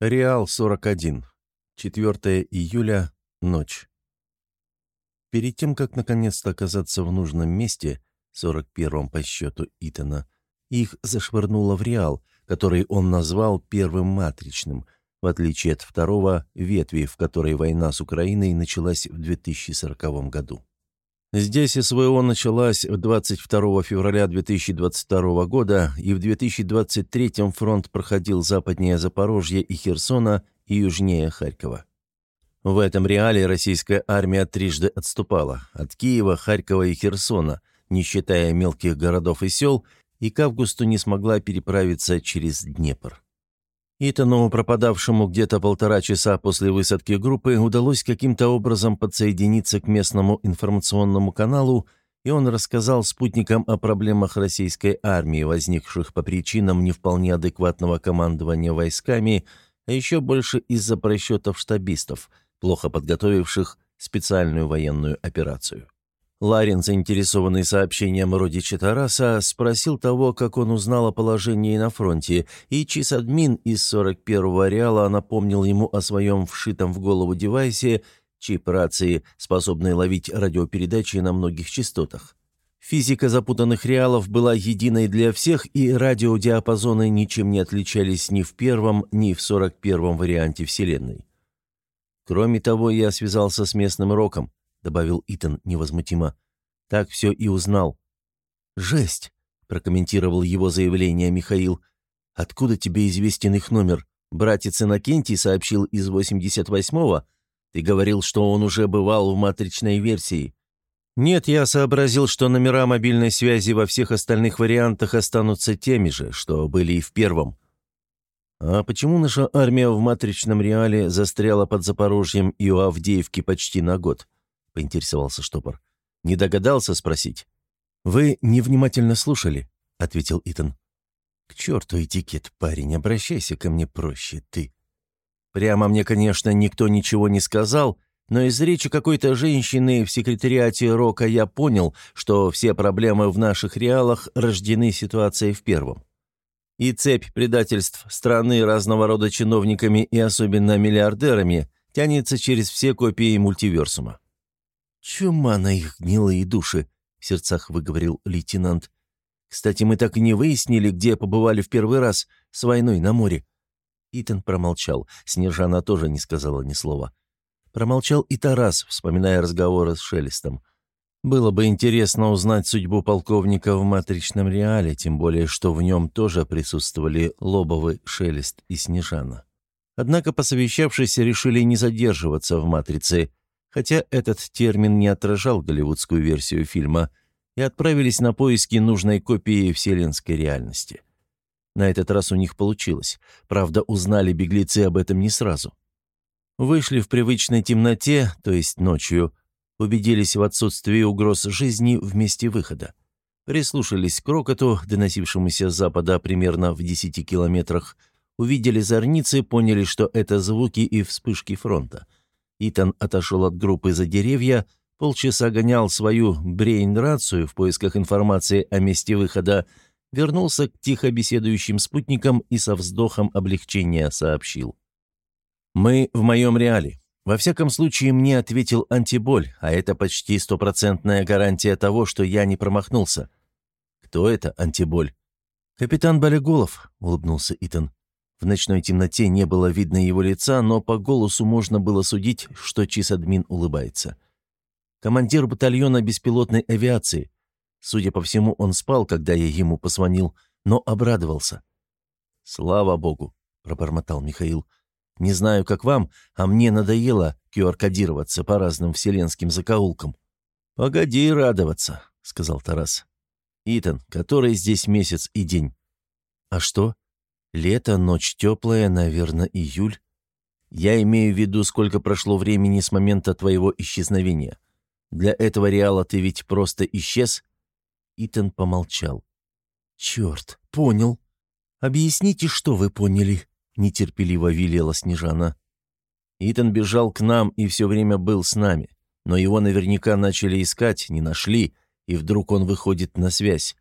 Реал 41. 4 июля. Ночь. Перед тем, как наконец-то оказаться в нужном месте, 41-м по счету Итана, их зашвырнуло в Реал, который он назвал первым матричным, в отличие от второго ветви, в которой война с Украиной началась в 2040 году. Здесь СВО началась 22 февраля 2022 года, и в 2023 фронт проходил западнее Запорожья и Херсона и южнее Харькова. В этом реале российская армия трижды отступала – от Киева, Харькова и Херсона, не считая мелких городов и сел, и к августу не смогла переправиться через Днепр. Итану, пропадавшему где-то полтора часа после высадки группы, удалось каким-то образом подсоединиться к местному информационному каналу, и он рассказал спутникам о проблемах российской армии, возникших по причинам не вполне адекватного командования войсками, а еще больше из-за просчетов штабистов, плохо подготовивших специальную военную операцию. Ларин, заинтересованный сообщением родича Тараса, спросил того, как он узнал о положении на фронте, и чисадмин из 41-го реала напомнил ему о своем вшитом в голову девайсе, чип рации, способный ловить радиопередачи на многих частотах. Физика запутанных реалов была единой для всех, и радиодиапазоны ничем не отличались ни в первом, ни в 41-м варианте Вселенной. Кроме того, я связался с местным роком, — добавил Итан невозмутимо. «Так все и узнал». «Жесть!» — прокомментировал его заявление Михаил. «Откуда тебе известен их номер? Братец Иннокентий сообщил из 88-го? Ты говорил, что он уже бывал в матричной версии». «Нет, я сообразил, что номера мобильной связи во всех остальных вариантах останутся теми же, что были и в первом». «А почему наша армия в матричном реале застряла под Запорожьем и у Авдеевки почти на год?» — поинтересовался штопор. «Не догадался спросить?» «Вы невнимательно слушали», — ответил Итан. «К черту этикет, парень, обращайся ко мне проще, ты». Прямо мне, конечно, никто ничего не сказал, но из речи какой-то женщины в секретариате Рока я понял, что все проблемы в наших реалах рождены ситуацией в первом. И цепь предательств страны разного рода чиновниками и особенно миллиардерами тянется через все копии мультиверсума. «Чума на их гнилые души», — в сердцах выговорил лейтенант. «Кстати, мы так и не выяснили, где побывали в первый раз с войной на море». Итан промолчал. Снежана тоже не сказала ни слова. Промолчал и Тарас, вспоминая разговоры с Шелестом. Было бы интересно узнать судьбу полковника в матричном реале, тем более, что в нем тоже присутствовали Лобовы, Шелест и Снежана. Однако, посовещавшись, решили не задерживаться в «Матрице», хотя этот термин не отражал голливудскую версию фильма, и отправились на поиски нужной копии вселенской реальности. На этот раз у них получилось. Правда, узнали беглецы об этом не сразу. Вышли в привычной темноте, то есть ночью, убедились в отсутствии угроз жизни в месте выхода. Прислушались к рокоту, доносившемуся с запада примерно в 10 километрах, увидели зорницы, поняли, что это звуки и вспышки фронта – Итан отошел от группы за деревья, полчаса гонял свою брейн-рацию в поисках информации о месте выхода, вернулся к тихо беседующим спутникам и со вздохом облегчения сообщил. «Мы в моем реале. Во всяком случае, мне ответил антиболь, а это почти стопроцентная гарантия того, что я не промахнулся». «Кто это антиболь?» «Капитан Болеголов», — улыбнулся Итан. В ночной темноте не было видно его лица, но по голосу можно было судить, что чисадмин улыбается. Командир батальона беспилотной авиации. Судя по всему, он спал, когда я ему позвонил, но обрадовался. «Слава богу», — пробормотал Михаил. «Не знаю, как вам, а мне надоело QR-кодироваться по разным вселенским закоулкам». «Погоди радоваться», — сказал Тарас. «Итан, который здесь месяц и день?» «А что?» Лето, ночь теплая, наверное, июль. Я имею в виду, сколько прошло времени с момента твоего исчезновения. Для этого реала ты ведь просто исчез?» Итан помолчал. «Черт, понял. Объясните, что вы поняли?» — нетерпеливо велела Снежана. Итан бежал к нам и все время был с нами, но его наверняка начали искать, не нашли, и вдруг он выходит на связь.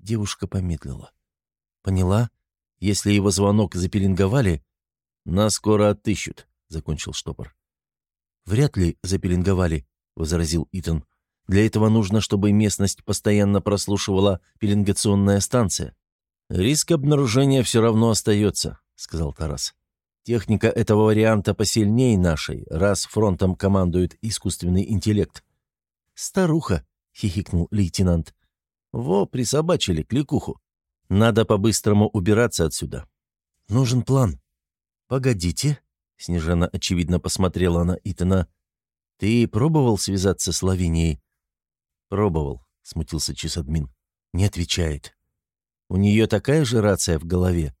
Девушка помедлила. «Поняла?» Если его звонок запеленговали, «Нас скоро отыщут», — закончил штопор. «Вряд ли запеленговали», — возразил Итан. «Для этого нужно, чтобы местность постоянно прослушивала пеленгационная станция». «Риск обнаружения все равно остается», — сказал Тарас. «Техника этого варианта посильнее нашей, раз фронтом командует искусственный интеллект». «Старуха», — хихикнул лейтенант. «Во, присобачили кликуху. Надо по-быстрому убираться отсюда». «Нужен план». «Погодите», — Снежана очевидно посмотрела на Итана. «Ты пробовал связаться с Лавинией?» «Пробовал», — смутился чисадмин. «Не отвечает». «У нее такая же рация в голове?»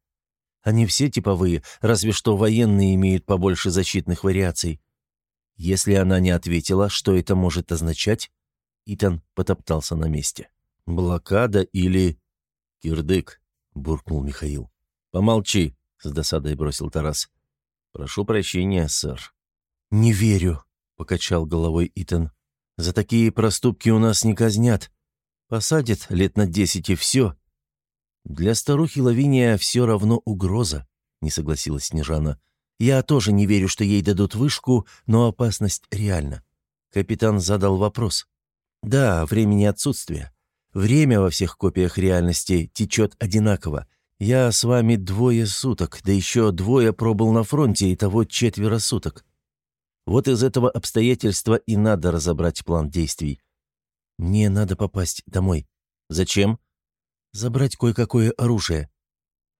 «Они все типовые, разве что военные имеют побольше защитных вариаций». «Если она не ответила, что это может означать?» Итан потоптался на месте. «Блокада или...» «Кирдык», — буркнул Михаил. «Помолчи», — с досадой бросил Тарас. «Прошу прощения, сэр». «Не верю», — покачал головой Итан. «За такие проступки у нас не казнят. Посадят лет на десять и все». «Для старухи Лавиния все равно угроза», — не согласилась Снежана. «Я тоже не верю, что ей дадут вышку, но опасность реальна». Капитан задал вопрос. «Да, времени отсутствия. Время во всех копиях реальности течет одинаково. Я с вами двое суток, да еще двое пробыл на фронте, и того четверо суток. Вот из этого обстоятельства и надо разобрать план действий. Мне надо попасть домой. Зачем? Забрать кое-какое оружие.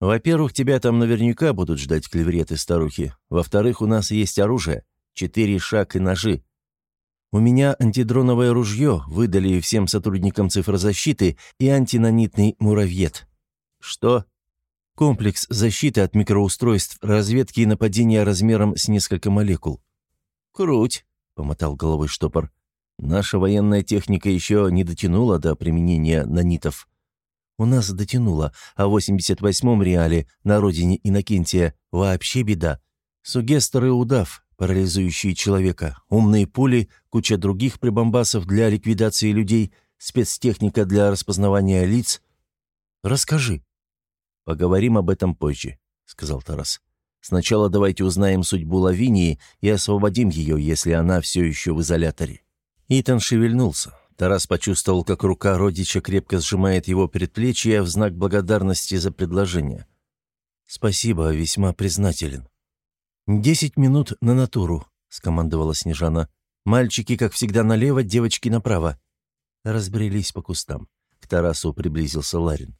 Во-первых, тебя там наверняка будут ждать клевреты старухи. Во-вторых, у нас есть оружие. Четыре шаг и ножи. У меня антидроновое ружье выдали всем сотрудникам цифрозащиты и антинанитный муравьед. Что? Комплекс защиты от микроустройств, разведки и нападения размером с несколько молекул. «Круть», — помотал головой штопор. «Наша военная техника еще не дотянула до применения нанитов». «У нас дотянула, а в 88-м реале, на родине Иннокентия, вообще беда. Сугестер и удав, парализующие человека, умные пули, куча других прибамбасов для ликвидации людей, спецтехника для распознавания лиц. Расскажи». «Поговорим об этом позже», — сказал Тарас. «Сначала давайте узнаем судьбу Лавинии и освободим ее, если она все еще в изоляторе». Итан шевельнулся. Тарас почувствовал, как рука родича крепко сжимает его предплечье в знак благодарности за предложение. «Спасибо, весьма признателен». «Десять минут на натуру», — скомандовала Снежана. «Мальчики, как всегда, налево, девочки направо». Разбрелись по кустам. К Тарасу приблизился Ларин.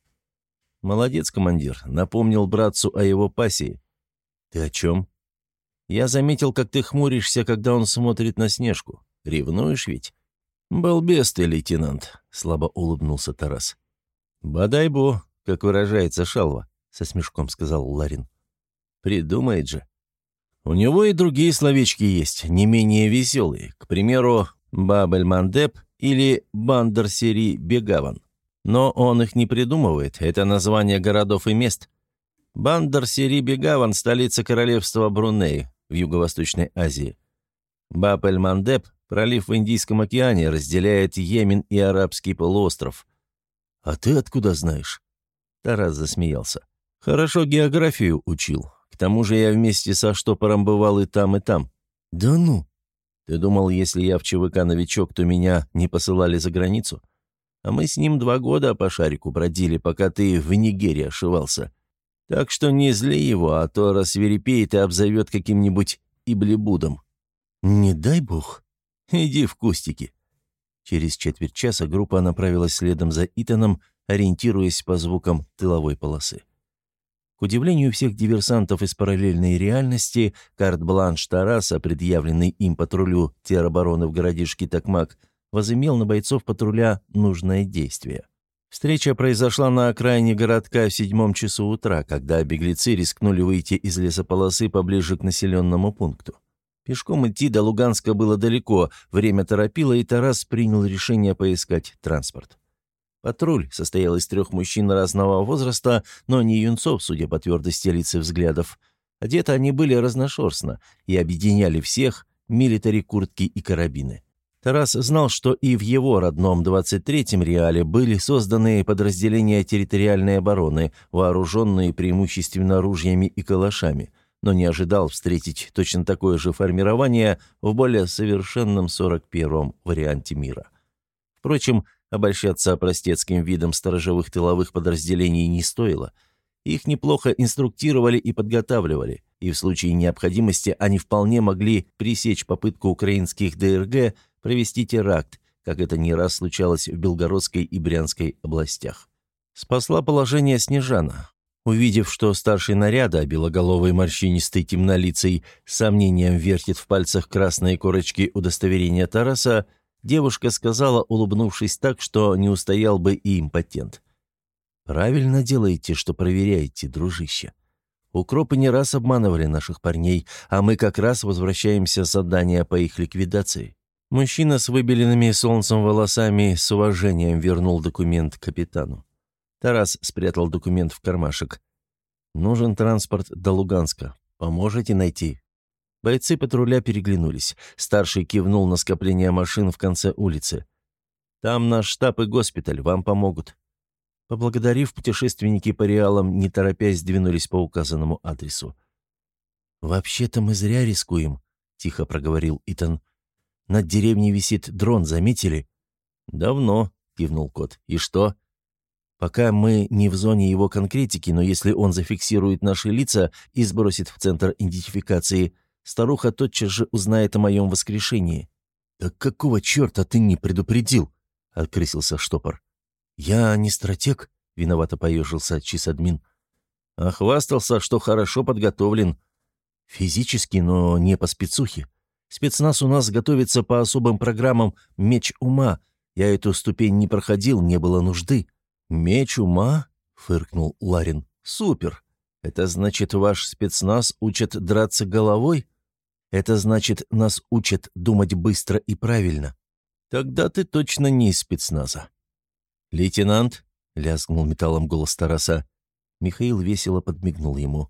«Молодец, командир. Напомнил братцу о его пассии». «Ты о чем?» «Я заметил, как ты хмуришься, когда он смотрит на Снежку. Ревнуешь ведь?» «Балбес ты, лейтенант», — слабо улыбнулся Тарас. «Бадай-бо, как выражается Шалва», — со смешком сказал Ларин. «Придумает же». «У него и другие словечки есть, не менее веселые. К примеру, Бабель-Мандеп или Бандерсери-Бегаван. Но он их не придумывает, это название городов и мест. Бандар-Сири-Бегаван – столица королевства Бруней в Юго-Восточной Азии. Баб-эль-Мандеб – пролив в Индийском океане, разделяет Йемен и Арабский полуостров. «А ты откуда знаешь?» Тарас засмеялся. «Хорошо географию учил. К тому же я вместе со штопором бывал и там, и там». «Да ну!» «Ты думал, если я в ЧВК новичок, то меня не посылали за границу?» А мы с ним два года по шарику бродили, пока ты в Нигерии ошивался. Так что не зли его, а то рассверепеет и обзовет каким-нибудь иблебудом». «Не дай бог». «Иди в кустики». Через четверть часа группа направилась следом за Итаном, ориентируясь по звукам тыловой полосы. Удивлению всех диверсантов из параллельной реальности, карт-бланш Тараса, предъявленный им патрулю теробороны в городишке Токмак, возымел на бойцов патруля нужное действие. Встреча произошла на окраине городка в седьмом часу утра, когда беглецы рискнули выйти из лесополосы поближе к населенному пункту. Пешком идти до Луганска было далеко, время торопило, и Тарас принял решение поискать транспорт. Патруль состоял из трех мужчин разного возраста, но не юнцов, судя по твердости лиц и взглядов. Одеты они были разношерстно и объединяли всех милитари куртки и карабины. Тарас знал, что и в его родном 23-м реале были созданы подразделения территориальной обороны, вооруженные преимущественно ружьями и калашами, но не ожидал встретить точно такое же формирование в более совершенном 41-м варианте мира. Впрочем, обольщаться простецким видом сторожевых тыловых подразделений не стоило. Их неплохо инструктировали и подготавливали, и в случае необходимости они вполне могли пресечь попытку украинских ДРГ провести теракт, как это не раз случалось в Белгородской и Брянской областях. Спасла положение Снежана. Увидев, что старший наряда, белоголовый морщинистый темнолицей, с сомнением вертит в пальцах красные корочки удостоверения Тараса, девушка сказала, улыбнувшись так, что не устоял бы и импотент. «Правильно делаете, что проверяете, дружище. Укропы не раз обманывали наших парней, а мы как раз возвращаемся с задания по их ликвидации». Мужчина с выбеленными солнцем волосами с уважением вернул документ капитану. Тарас спрятал документ в кармашек. «Нужен транспорт до Луганска. Поможете найти?» Бойцы патруля переглянулись. Старший кивнул на скопление машин в конце улицы. «Там наш штаб и госпиталь, вам помогут». Поблагодарив, путешественники по реалам, не торопясь, двинулись по указанному адресу. «Вообще-то мы зря рискуем», — тихо проговорил Итан. «Над деревней висит дрон, заметили?» «Давно», — кивнул кот. «И что?» Пока мы не в зоне его конкретики, но если он зафиксирует наши лица и сбросит в центр идентификации, старуха тотчас же узнает о моем воскрешении». «Да какого черта ты не предупредил?» — открысился штопор. «Я не стратег», — виновато поежился чисадмин. «А хвастался, что хорошо подготовлен. Физически, но не по спецухе. Спецназ у нас готовится по особым программам «Меч ума». Я эту ступень не проходил, не было нужды». «Меч ума?» — фыркнул Ларин. «Супер! Это значит, ваш спецназ учат драться головой? Это значит, нас учат думать быстро и правильно. Тогда ты точно не из спецназа». «Лейтенант?» — лязгнул металлом голос Тараса. Михаил весело подмигнул ему.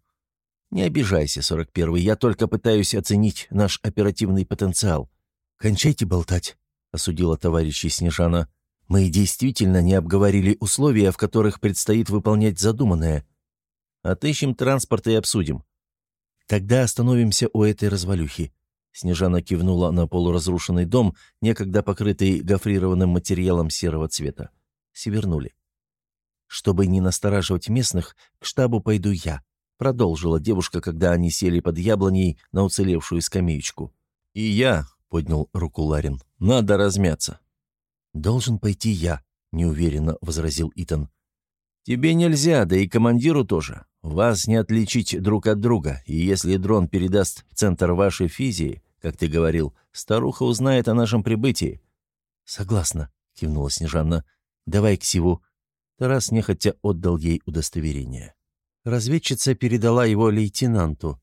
«Не обижайся, сорок первый, я только пытаюсь оценить наш оперативный потенциал». «Кончайте болтать», — осудила товарища Снежана. Мы действительно не обговорили условия, в которых предстоит выполнять задуманное. Отыщем транспорт и обсудим. Тогда остановимся у этой развалюхи. Снежана кивнула на полуразрушенный дом, некогда покрытый гофрированным материалом серого цвета. Свернули. «Чтобы не настораживать местных, к штабу пойду я», — продолжила девушка, когда они сели под яблоней на уцелевшую скамеечку. «И я», — поднял руку Ларин, — «надо размяться». «Должен пойти я», — неуверенно возразил Итан. «Тебе нельзя, да и командиру тоже. Вас не отличить друг от друга, и если дрон передаст в центр вашей физии, как ты говорил, старуха узнает о нашем прибытии». «Согласна», — кивнула Снежанна. «Давай к Сиву». Тарас нехотя отдал ей удостоверение. Разведчица передала его лейтенанту.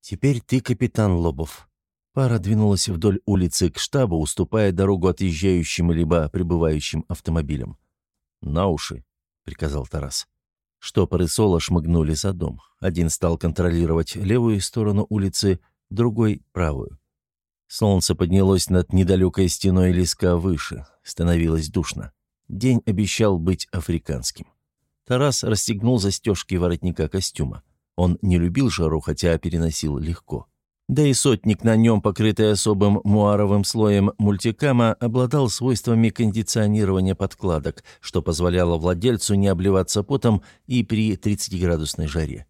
«Теперь ты капитан Лобов. Пара двинулась вдоль улицы к штабу, уступая дорогу отъезжающим либо прибывающим автомобилям. «На уши», — приказал Тарас. Штопор Соло шмыгнули за дом. Один стал контролировать левую сторону улицы, другой — правую. Солнце поднялось над недалекой стеной леска выше. Становилось душно. День обещал быть африканским. Тарас расстегнул застежки воротника костюма. Он не любил жару, хотя переносил легко. Да и сотник на нем, покрытый особым муаровым слоем мультикама, обладал свойствами кондиционирования подкладок, что позволяло владельцу не обливаться потом и при 30-градусной жаре.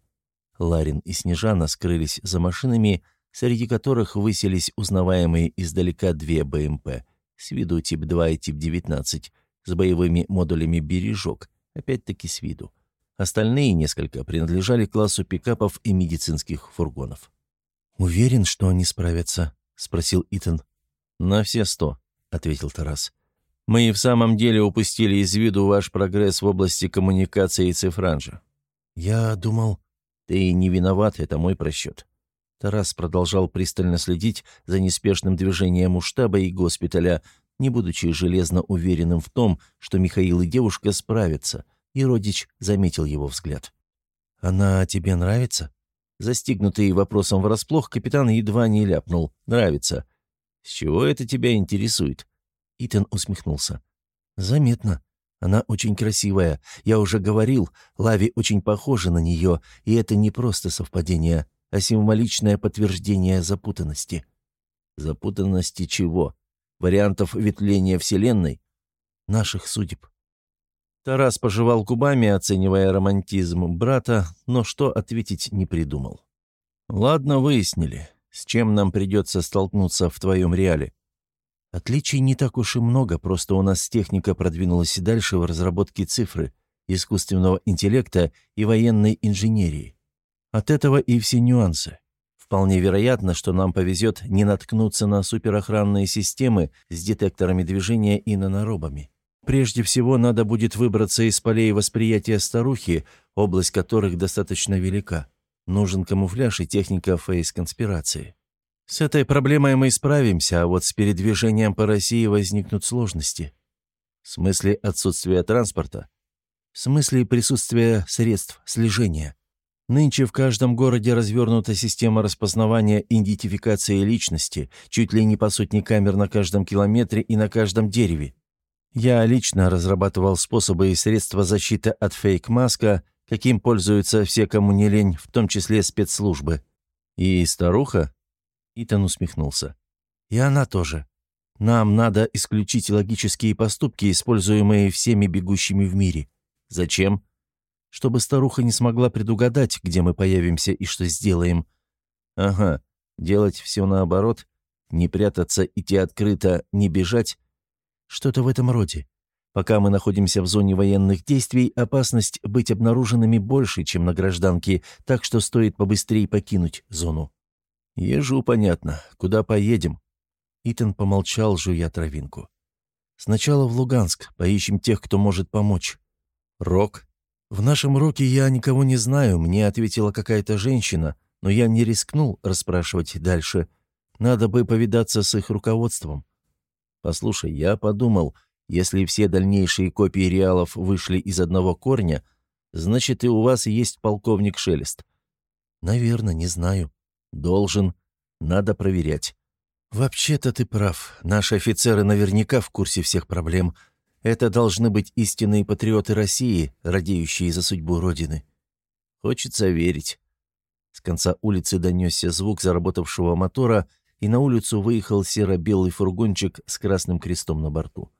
Ларин и Снежана скрылись за машинами, среди которых выселись узнаваемые издалека две БМП, с виду тип 2 и тип 19, с боевыми модулями «Бережок», опять-таки с виду. Остальные несколько принадлежали классу пикапов и медицинских фургонов. «Уверен, что они справятся?» — спросил Итан. «На все сто», — ответил Тарас. «Мы и в самом деле упустили из виду ваш прогресс в области коммуникации и цифранжа». «Я думал...» «Ты не виноват, это мой просчет». Тарас продолжал пристально следить за неспешным движением у штаба и госпиталя, не будучи железно уверенным в том, что Михаил и девушка справятся, и Родич заметил его взгляд. «Она тебе нравится?» Застигнутый вопросом врасплох, капитан едва не ляпнул. «Нравится». «С чего это тебя интересует?» Итан усмехнулся. «Заметно. Она очень красивая. Я уже говорил, Лави очень похожа на нее, и это не просто совпадение. а символичное подтверждение запутанности. Запутанности чего? Вариантов ветвления Вселенной? Наших судеб. Тарас пожевал губами, оценивая романтизм брата, но что ответить не придумал. «Ладно, выяснили. С чем нам придется столкнуться в твоем реале?» «Отличий не так уж и много, просто у нас техника продвинулась дальше в разработке цифры, искусственного интеллекта и военной инженерии. От этого и все нюансы. Вполне вероятно, что нам повезет не наткнуться на суперохранные системы с детекторами движения и наноробами. Прежде всего, надо будет выбраться из полей восприятия старухи, область которых достаточно велика. Нужен камуфляж и техника фейс-конспирации. С этой проблемой мы справимся, а вот с передвижением по России возникнут сложности. В смысле отсутствия транспорта? В смысле присутствия средств слежения. Нынче в каждом городе развернута система распознавания идентификации личности, чуть ли не по сотне камер на каждом километре и на каждом дереве. Я лично разрабатывал способы и средства защиты от фейк-маска, каким пользуются все, кому не лень, в том числе спецслужбы. И старуха? Итан усмехнулся. И она тоже. Нам надо исключить логические поступки, используемые всеми бегущими в мире. Зачем? Чтобы старуха не смогла предугадать, где мы появимся и что сделаем. Ага, делать все наоборот, не прятаться, идти открыто, не бежать. Что-то в этом роде. Пока мы находимся в зоне военных действий, опасность быть обнаруженными больше, чем на гражданке, так что стоит побыстрее покинуть зону. Ежу понятно. Куда поедем? Итан помолчал, жуя травинку. Сначала в Луганск, поищем тех, кто может помочь. Рок, «В нашем роке я никого не знаю, мне ответила какая-то женщина, но я не рискнул расспрашивать дальше. Надо бы повидаться с их руководством». «Послушай, я подумал, если все дальнейшие копии реалов вышли из одного корня, значит, и у вас есть полковник Шелест». «Наверное, не знаю». «Должен. Надо проверять». «Вообще-то ты прав. Наши офицеры наверняка в курсе всех проблем. Это должны быть истинные патриоты России, радеющие за судьбу Родины. Хочется верить. С конца улицы донесся звук заработавшего мотора, и на улицу выехал серо-белый фургончик с красным крестом на борту.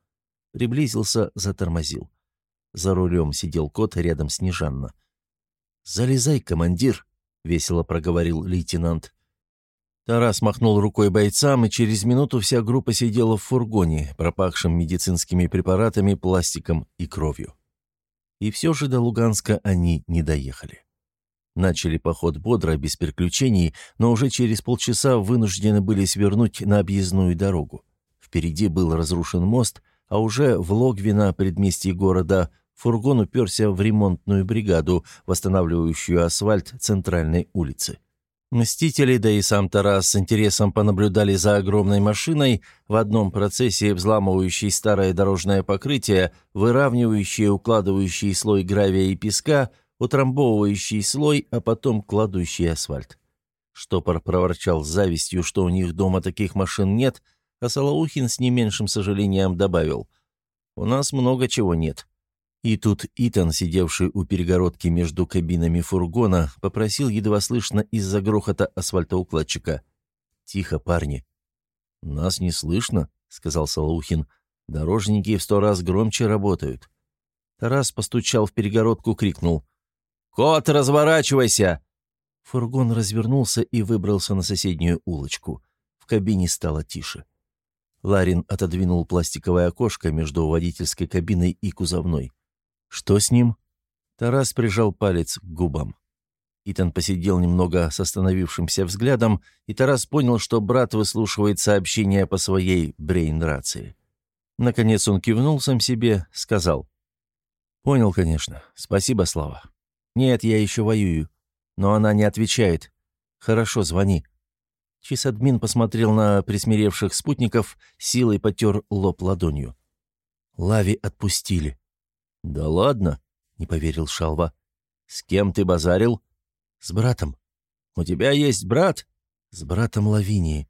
Приблизился, затормозил. За рулем сидел кот, рядом Снежанна. «Залезай, командир», — весело проговорил лейтенант. Тарас махнул рукой бойцам, и через минуту вся группа сидела в фургоне, пропахшем медицинскими препаратами, пластиком и кровью. И все же до Луганска они не доехали. Начали поход бодро, без приключений, но уже через полчаса вынуждены были свернуть на объездную дорогу. Впереди был разрушен мост, а уже в Логвино, предместье города, фургон уперся в ремонтную бригаду, восстанавливающую асфальт центральной улицы. Мстители, да и сам Тарас с интересом понаблюдали за огромной машиной, в одном процессе взламывающей старое дорожное покрытие, выравнивающей укладывающий слой гравия и песка, утрамбовывающий слой, а потом кладущий асфальт. Штопор проворчал с завистью, что у них дома таких машин нет, а Салаухин с не меньшим сожалением добавил «У нас много чего нет». И тут Итан, сидевший у перегородки между кабинами фургона, попросил едва слышно из-за грохота асфальтоукладчика. «Тихо, парни». «Нас не слышно», — сказал Салухин. «Дорожники в сто раз громче работают». Тарас постучал в перегородку, крикнул. «Кот, разворачивайся!» Фургон развернулся и выбрался на соседнюю улочку. В кабине стало тише. Ларин отодвинул пластиковое окошко между водительской кабиной и кузовной. «Что с ним?» Тарас прижал палец к губам. Итан посидел немного с остановившимся взглядом, и Тарас понял, что брат выслушивает сообщение по своей брейн-рации. Наконец он кивнул сам себе, сказал. «Понял, конечно. Спасибо, Слава. Нет, я еще воюю. Но она не отвечает. Хорошо, звони». Чисадмин посмотрел на присмиревших спутников, силой потер лоб ладонью. Лави отпустили. «Да ладно», — не поверил Шалва. «С кем ты базарил?» «С братом». «У тебя есть брат?» «С братом Лавинии».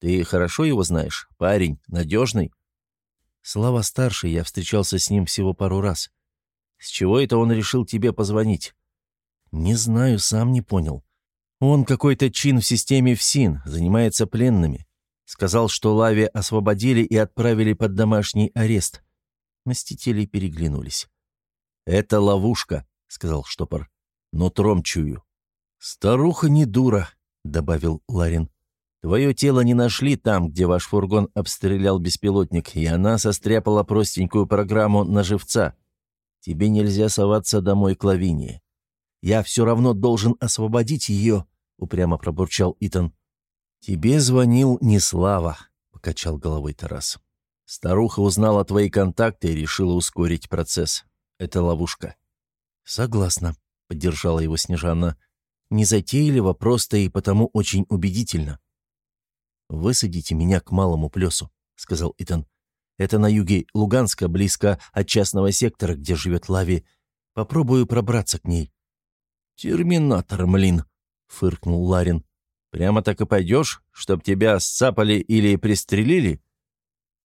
«Ты хорошо его знаешь? Парень, надежный?» Слава старший, я встречался с ним всего пару раз. С чего это он решил тебе позвонить?» «Не знаю, сам не понял. Он какой-то чин в системе ФСИН, занимается пленными. Сказал, что Лави освободили и отправили под домашний арест. Мстители переглянулись. «Это ловушка», — сказал штопор. «Нутром чую». «Старуха не дура», — добавил Ларин. «Твое тело не нашли там, где ваш фургон обстрелял беспилотник, и она состряпала простенькую программу на живца. Тебе нельзя соваться домой к Лавинии. Я все равно должен освободить ее», — упрямо пробурчал Итан. «Тебе звонил не Слава», — покачал головой Тарас. «Старуха узнала твои контакты и решила ускорить процесс. Это ловушка». «Согласна», — поддержала его Снежана. «Незатейливо, просто и потому очень убедительно». «Высадите меня к малому плесу», — сказал Итан. «Это на юге Луганска, близко от частного сектора, где живет Лави. Попробую пробраться к ней». «Терминатор, млин», — фыркнул Ларин. Прямо так и пойдешь, чтоб тебя сцапали или пристрелили?»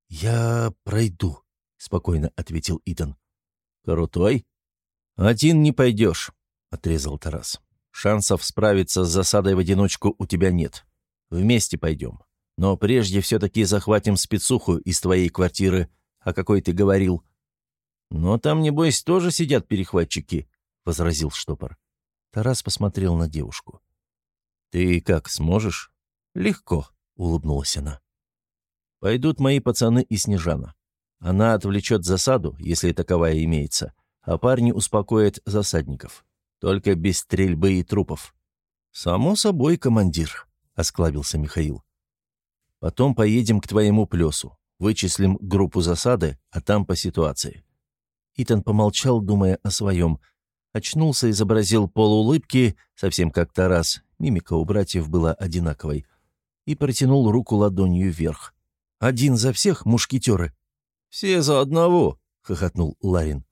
«Я пройду», — спокойно ответил Итан. «Крутой?» «Один не пойдешь», — отрезал Тарас. «Шансов справиться с засадой в одиночку у тебя нет. Вместе пойдем. Но прежде все-таки захватим спецуху из твоей квартиры, о какой ты говорил». «Но там, небось, тоже сидят перехватчики», — возразил штопор. Тарас посмотрел на девушку. «Ты как, сможешь?» «Легко», — улыбнулась она. «Пойдут мои пацаны и Снежана. Она отвлечет засаду, если таковая имеется, а парни успокоят засадников. Только без стрельбы и трупов». «Само собой, командир», — осклабился Михаил. «Потом поедем к твоему плесу, вычислим группу засады, а там по ситуации». Итан помолчал, думая о своем. Очнулся, изобразил полуулыбки, совсем как Тарас, мимика у братьев была одинаковой, и протянул руку ладонью вверх. «Один за всех, мушкетеры!» «Все за одного!» — хохотнул Ларин.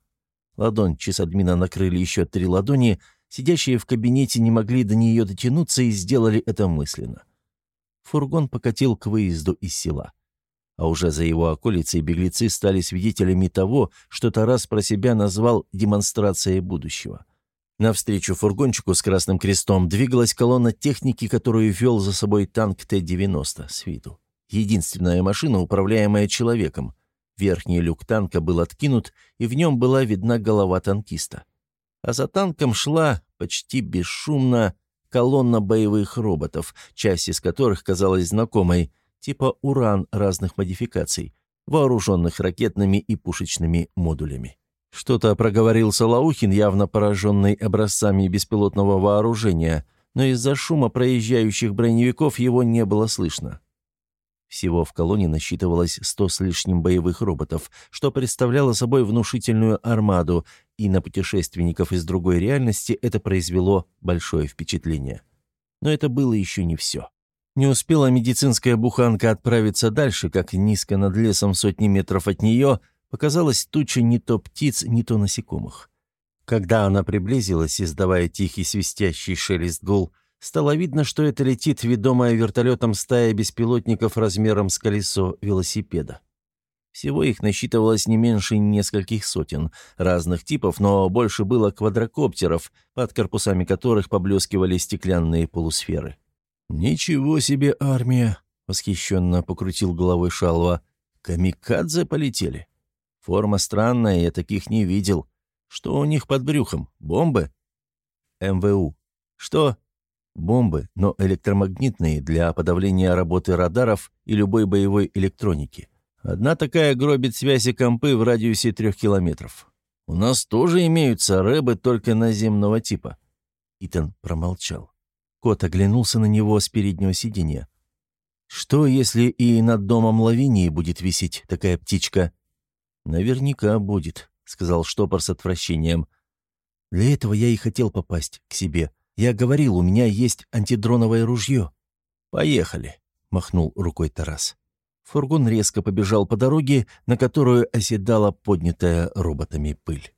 Ладонь чесадмина накрыли еще три ладони, сидящие в кабинете не могли до нее дотянуться и сделали это мысленно. Фургон покатил к выезду из села. А уже за его околицей беглецы стали свидетелями того, что Тарас про себя назвал демонстрацией будущего. Навстречу фургончику с красным крестом двигалась колонна техники, которую вел за собой танк Т-90 с виду. Единственная машина, управляемая человеком. Верхний люк танка был откинут, и в нем была видна голова танкиста. А за танком шла, почти бесшумно, колонна боевых роботов, часть из которых казалась знакомой, типа «Уран» разных модификаций, вооруженных ракетными и пушечными модулями. Что-то проговорил Салаухин, явно пораженный образцами беспилотного вооружения, но из-за шума проезжающих броневиков его не было слышно. Всего в колонне насчитывалось сто с лишним боевых роботов, что представляло собой внушительную армаду, и на путешественников из другой реальности это произвело большое впечатление. Но это было еще не все. Не успела медицинская буханка отправиться дальше, как низко над лесом сотни метров от нее – показалась туча не то птиц, не то насекомых. Когда она приблизилась, издавая тихий свистящий шелест гул, стало видно, что это летит ведомая вертолетом стая беспилотников размером с колесо велосипеда. Всего их насчитывалось не меньше нескольких сотен, разных типов, но больше было квадрокоптеров, под корпусами которых поблескивали стеклянные полусферы. «Ничего себе армия!» — восхищенно покрутил головой Шалва. «Камикадзе полетели!» Форма странная, я таких не видел. Что у них под брюхом? Бомбы? МВУ. Что? Бомбы, но электромагнитные для подавления работы радаров и любой боевой электроники. Одна такая гробит связи компы в радиусе трех километров. У нас тоже имеются рэбы только наземного типа. Итан промолчал. Кот оглянулся на него с переднего сиденья. «Что, если и над домом Лавинии будет висеть такая птичка?» «Наверняка будет», — сказал штопор с отвращением. «Для этого я и хотел попасть к себе. Я говорил, у меня есть антидроновое ружье». «Поехали», — махнул рукой Тарас. Фургон резко побежал по дороге, на которую оседала поднятая роботами пыль.